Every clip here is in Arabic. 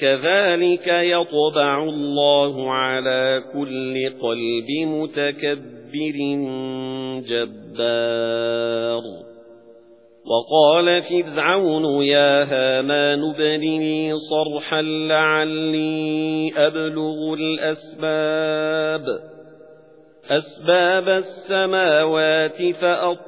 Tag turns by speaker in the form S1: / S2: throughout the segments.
S1: كَذَلِكَ يَطْبَعُ اللَّهُ عَلَى كُلِّ قَلْبِ مُتَكَبِّرٍ جَبَّارٍ. وَقَالَ فِرْعَوْنُ يَا هَامَانُ ابْنِ لِي صَرْحًا لَعَلِّي أَبْلُغُ الْأَسْبَابَ. أَسْبَابَ السَّمَاوَاتِ فَأَطَّلِعَ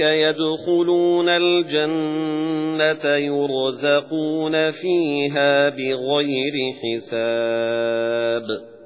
S1: يَدْخُلُونَ الْجَنَّةَ يُرْزَقُونَ فِيهَا بِغَيْرِ حِسَابٍ.